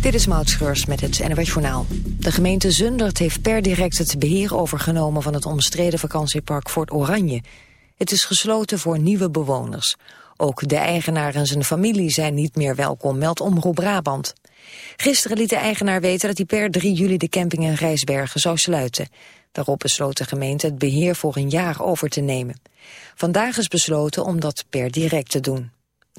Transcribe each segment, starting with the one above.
Dit is Maud Schreurs met het NWS Journaal. De gemeente Zundert heeft per direct het beheer overgenomen... van het omstreden vakantiepark Fort Oranje. Het is gesloten voor nieuwe bewoners. Ook de eigenaar en zijn familie zijn niet meer welkom, meldt Omroep Brabant. Gisteren liet de eigenaar weten dat hij per 3 juli de camping in Rijsbergen zou sluiten. Daarop besloot de gemeente het beheer voor een jaar over te nemen. Vandaag is besloten om dat per direct te doen.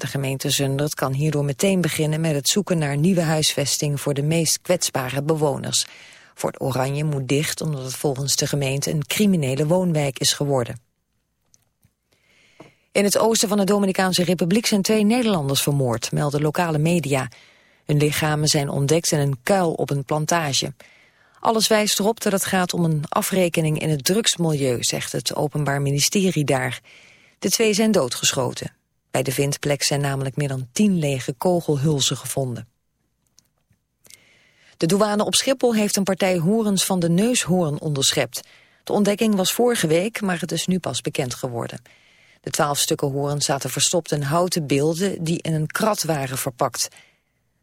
De gemeente Zundert kan hierdoor meteen beginnen met het zoeken naar nieuwe huisvesting voor de meest kwetsbare bewoners. Fort Oranje moet dicht omdat het volgens de gemeente een criminele woonwijk is geworden. In het oosten van de Dominicaanse Republiek zijn twee Nederlanders vermoord, melden lokale media. Hun lichamen zijn ontdekt in een kuil op een plantage. Alles wijst erop dat het gaat om een afrekening in het drugsmilieu, zegt het Openbaar Ministerie daar. De twee zijn doodgeschoten. Bij de vindplek zijn namelijk meer dan tien lege kogelhulzen gevonden. De douane op Schiphol heeft een partij horens van de neushoorn onderschept. De ontdekking was vorige week, maar het is nu pas bekend geworden. De twaalf stukken hoorn zaten verstopt in houten beelden die in een krat waren verpakt.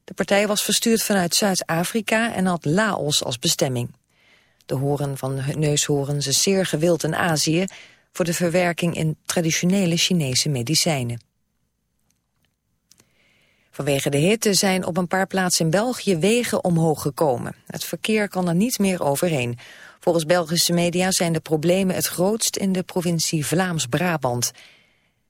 De partij was verstuurd vanuit Zuid-Afrika en had Laos als bestemming. De hoorn van neushoorns is zeer gewild in Azië voor de verwerking in traditionele Chinese medicijnen. Vanwege de hitte zijn op een paar plaatsen in België wegen omhoog gekomen. Het verkeer kan er niet meer overheen. Volgens Belgische media zijn de problemen het grootst in de provincie Vlaams-Brabant.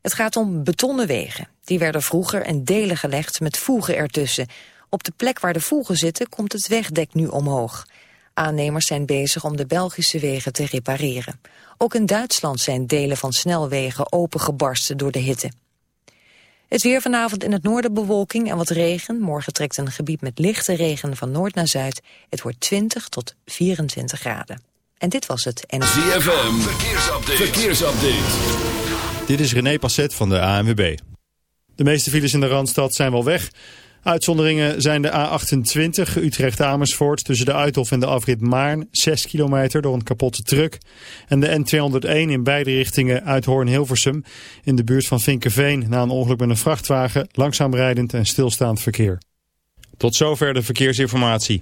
Het gaat om betonnen wegen. Die werden vroeger in delen gelegd met voegen ertussen. Op de plek waar de voegen zitten komt het wegdek nu omhoog. Aannemers zijn bezig om de Belgische wegen te repareren. Ook in Duitsland zijn delen van snelwegen opengebarsten door de hitte. Het weer vanavond in het noorden bewolking en wat regen. Morgen trekt een gebied met lichte regen van noord naar zuid. Het wordt 20 tot 24 graden. En dit was het. En... ZFM, verkeersupdate. verkeersupdate. Dit is René Passet van de ANWB. De meeste files in de Randstad zijn wel weg. Uitzonderingen zijn de A28 Utrecht-Amersfoort tussen de Uithof en de afrit Maarn, 6 kilometer door een kapotte truck. En de N201 in beide richtingen Uithoorn-Hilversum in de buurt van Vinkenveen na een ongeluk met een vrachtwagen, langzaam rijdend en stilstaand verkeer. Tot zover de verkeersinformatie.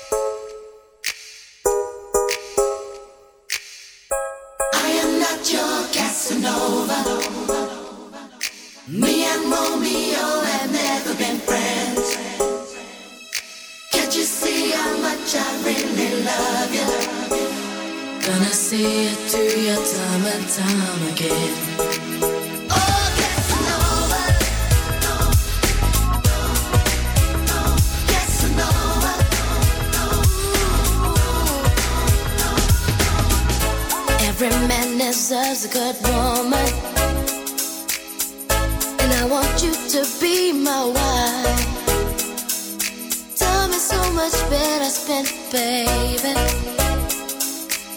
see it to you time and time again. Oh, Casanova. No, no, no, Casanova. Every man deserves a good woman, and I want you to be my wife. Time is so much better spent, baby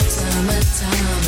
summertime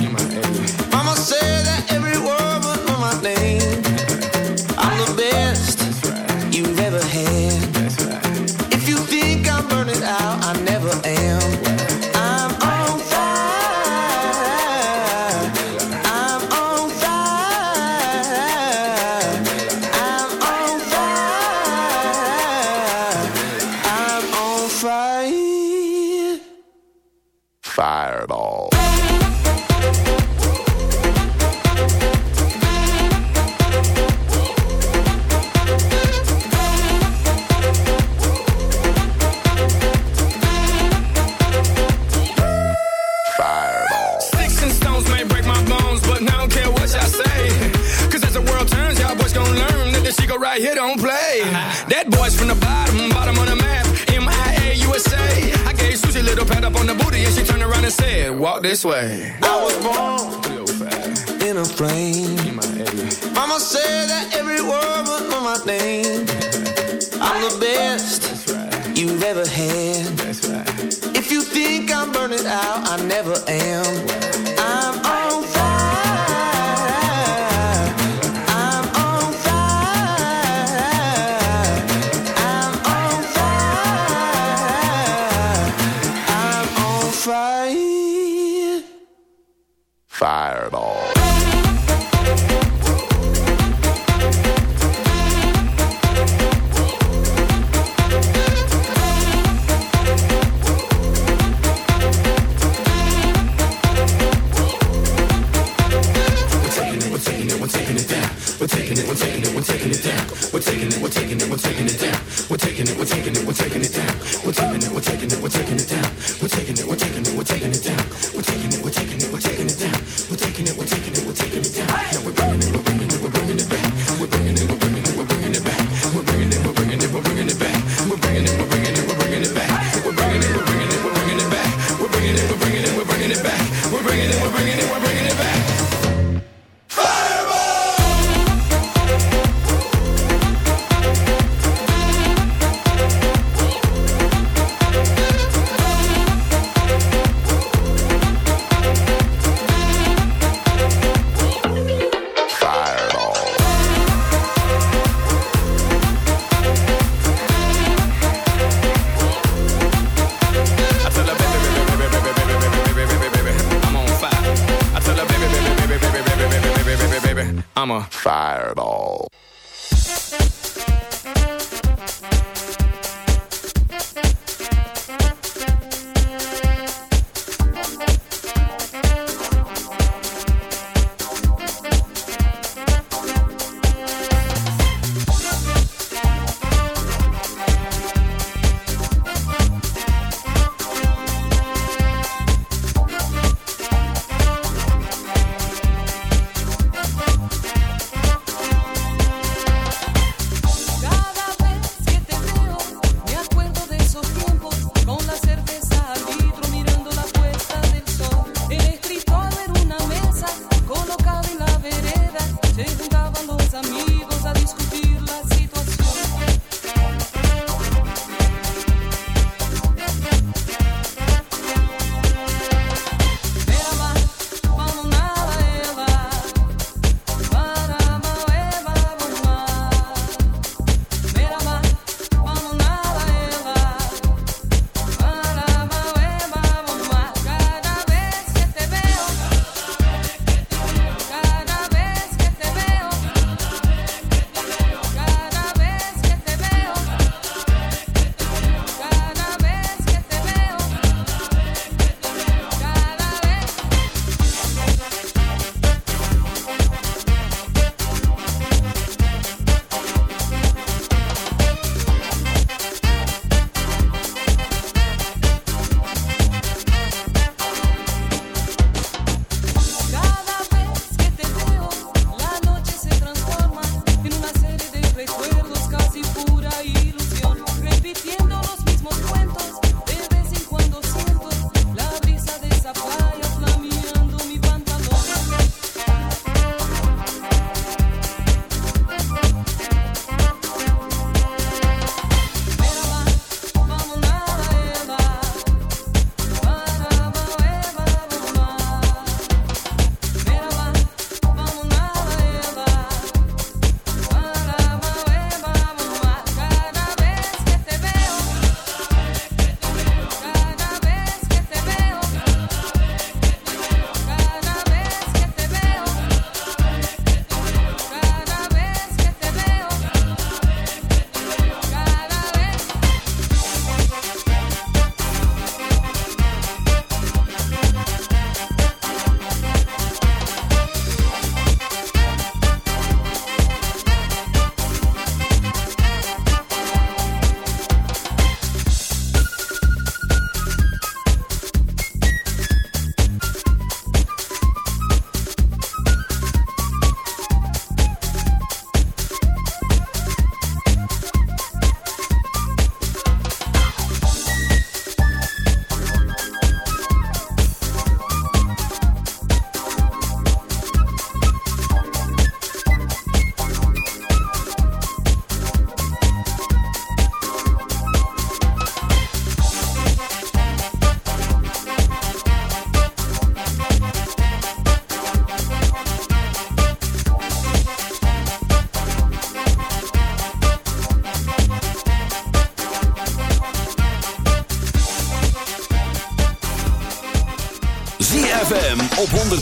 That the Chico right here don't play. That boy's from the bottom, bottom of the map, M-I-A, USA. I gave Susie a little pat up on the booty, and she around and said, walk this way. I was born in a plane. Mama said that every word would know my name. I'm the best you've ever had. If you think I'm burning out, I never am.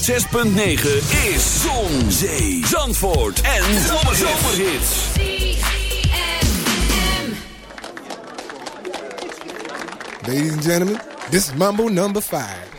6.9 is Zon, Zee, Zandvoort en Zomerhits. Ladies and gentlemen, this is Mambo number 5.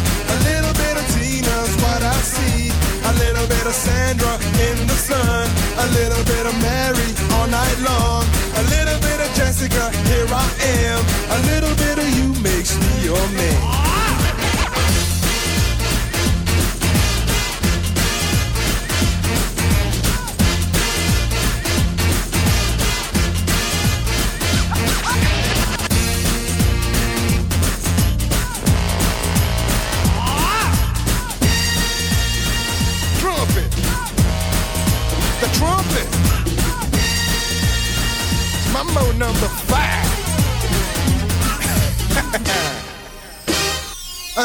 A little bit of Tina's what I see. A little bit of Sandra in the sun. A little bit of Mary all night long. A little bit of Jessica, here I am. A little bit of you makes me your man.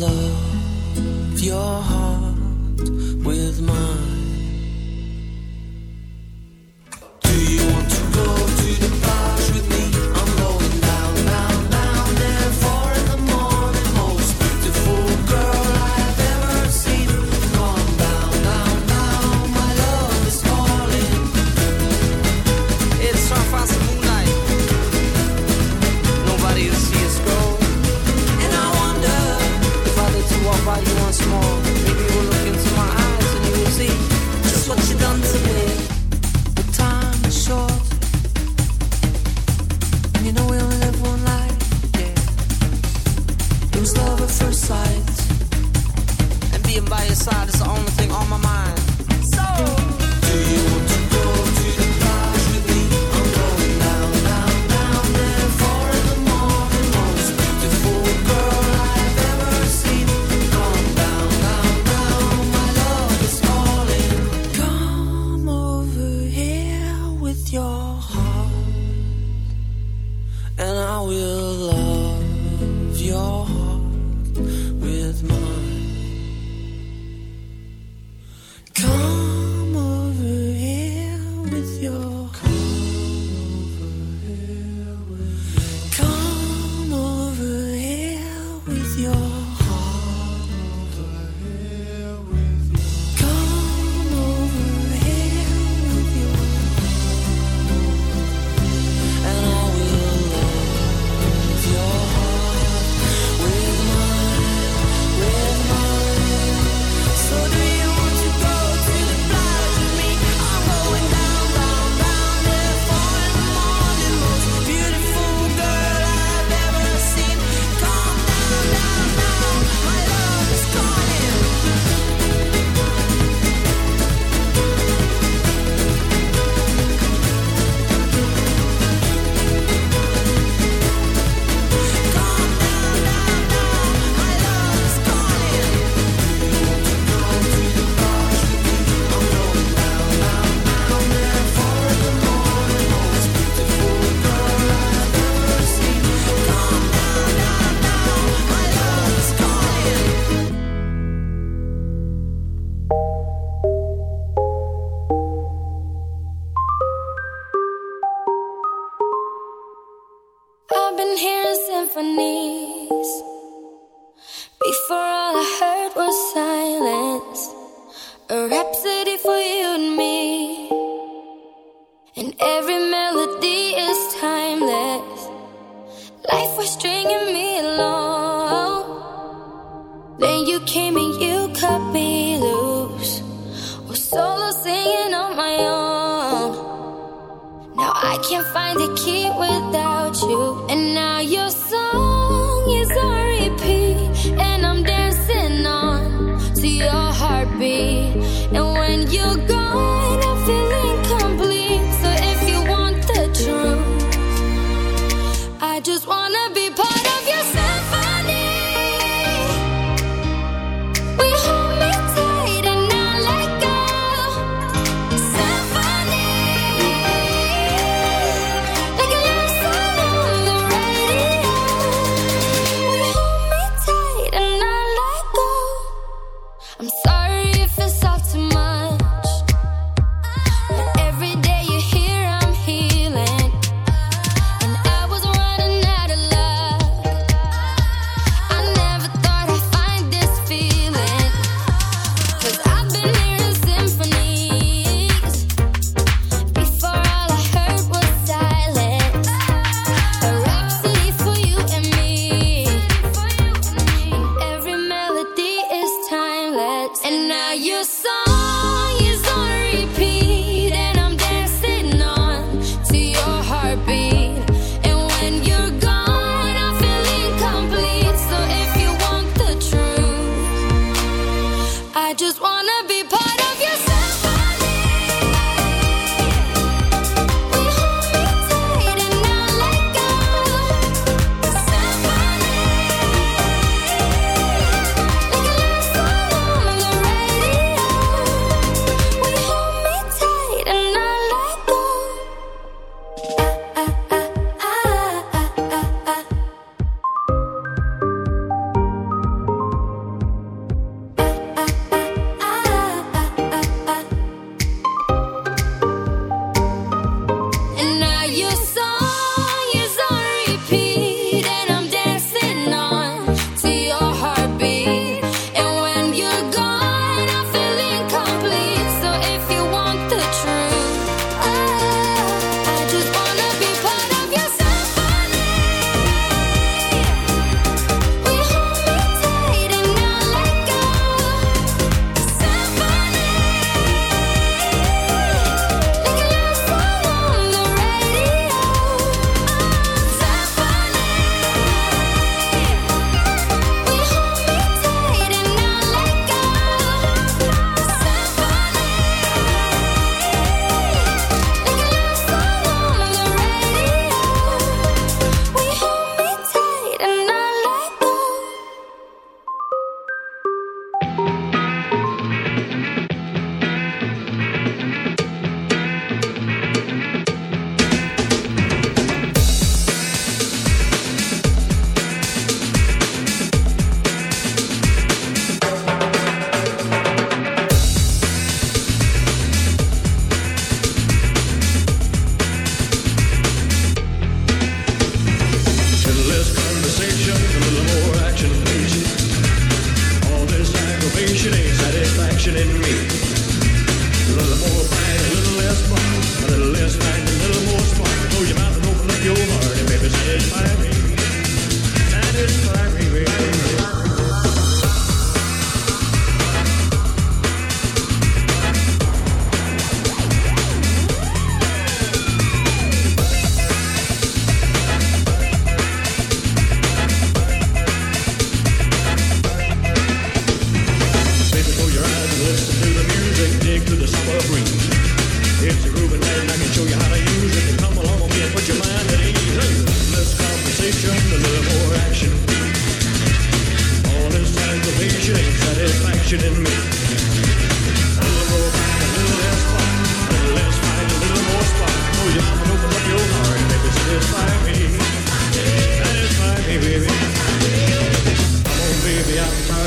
Love your heart with mine.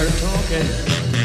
Of talking.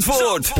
Zandvoort.